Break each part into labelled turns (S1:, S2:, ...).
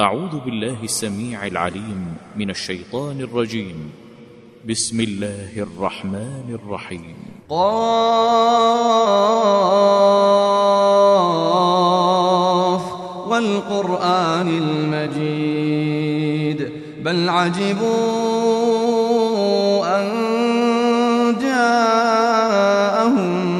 S1: أعوذ بالله السميع العليم من الشيطان الرجيم. بسم الله الرحمن الرحيم.
S2: قاف والقرآن المجيد. بل عجبوا أن جاءهم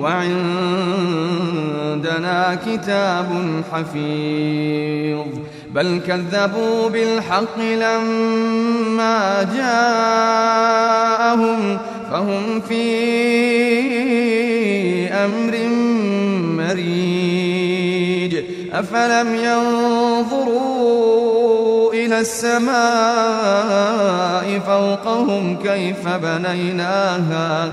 S2: وعندنا كتاب حفيظ. بل كذبوا بالحق لما جاءهم فهم في أمر مريج. أفلم ينظروا إلى السماء فوقهم كيف بنيناها؟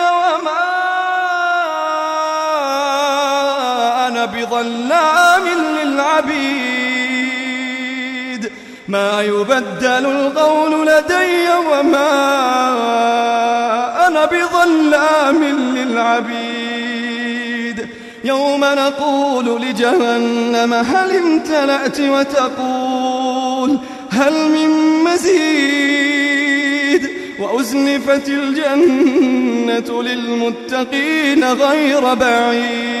S2: للعبيد ما يبدل القول لدي وما أنا بظلام للعبيد. يوم نقول لجهنم هل امتلأت وتقول هل من مزيد؟ وأزلفت الجنة للمتقين غير بعيد.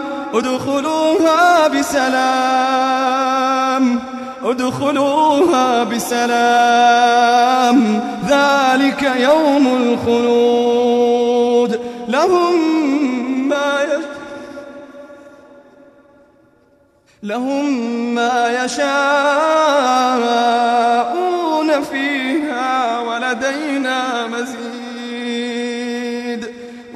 S2: ادخلوها بسلام ادخلوها بسلام. ذلك يوم الخلود. لهم ما يش... لهم ما يشاءون